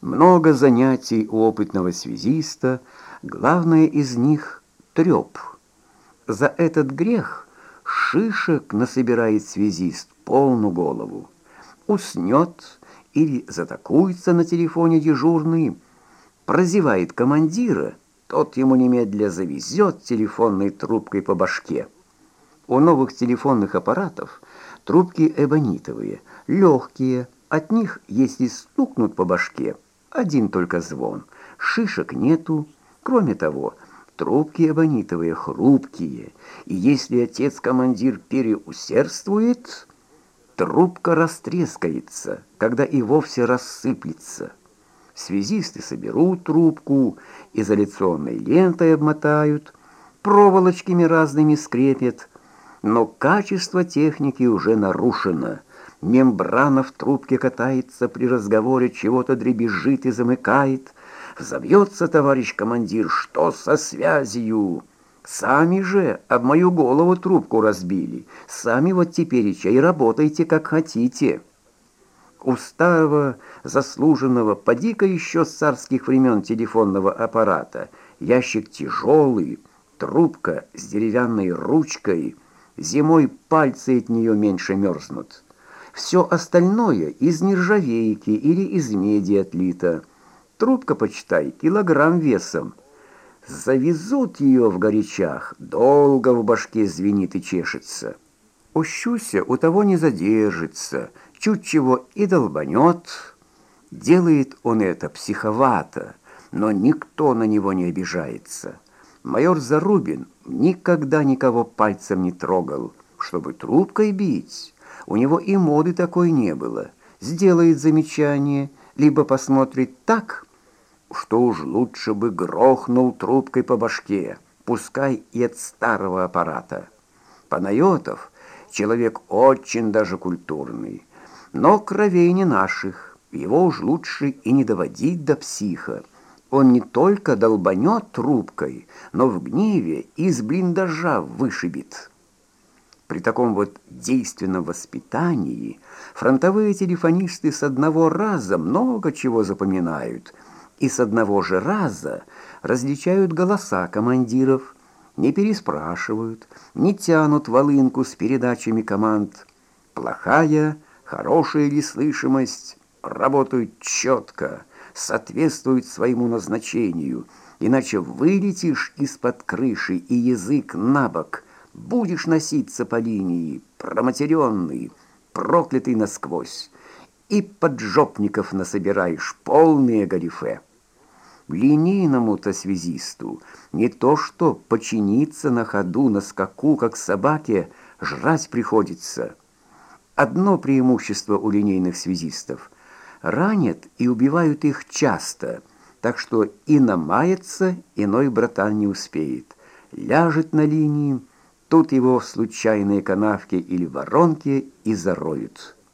Много занятий у опытного связиста, главное из них — треп. За этот грех шишек насобирает связист полную голову. Уснет или затакуется на телефоне дежурный, прозевает командира, тот ему немедля завезет телефонной трубкой по башке. У новых телефонных аппаратов трубки эбонитовые, легкие, от них, если стукнут по башке, один только звон, шишек нету. Кроме того, трубки эбонитовые хрупкие, и если отец-командир переусердствует, трубка растрескается, когда и вовсе рассыплется. Связисты соберут трубку, изоляционной лентой обмотают, проволочками разными скрепят, но качество техники уже нарушено. Мембрана в трубке катается при разговоре, чего-то дребезжит и замыкает. Забьется товарищ командир, что со связью? Сами же об мою голову трубку разбили. Сами вот теперь и работайте, как хотите». У старого, заслуженного, поди-ка еще с царских времен телефонного аппарата, ящик тяжелый, трубка с деревянной ручкой, зимой пальцы от нее меньше мерзнут. Все остальное из нержавейки или из меди отлито. Трубка, почитай, килограмм весом. Завезут ее в горячах, долго в башке звенит и чешется. Ущуся у того не задержится, чуть чего и долбанет. Делает он это психовато, но никто на него не обижается. Майор Зарубин никогда никого пальцем не трогал, чтобы трубкой бить. У него и моды такой не было. Сделает замечание, либо посмотрит так, что уж лучше бы грохнул трубкой по башке, пускай и от старого аппарата. Панайотов — человек очень даже культурный, но кровей не наших, его уж лучше и не доводить до психа. Он не только долбанет трубкой, но в гневе из блиндажа вышибет. При таком вот действенном воспитании фронтовые телефонисты с одного раза много чего запоминают и с одного же раза различают голоса командиров, не переспрашивают, не тянут волынку с передачами команд. Плохая – Хорошая ли слышимость работают четко, соответствуют своему назначению, иначе вылетишь из-под крыши и язык на бок, будешь носиться по линии, проматеренный, проклятый насквозь, и поджопников насобираешь полные галифе. Линейному-то связисту не то что починиться на ходу, на скаку, как собаке, жрать приходится — Одно преимущество у линейных связистов – ранят и убивают их часто, так что и намаяться иной братан не успеет. Ляжет на линии, тут его в случайные канавки или воронки и зароют.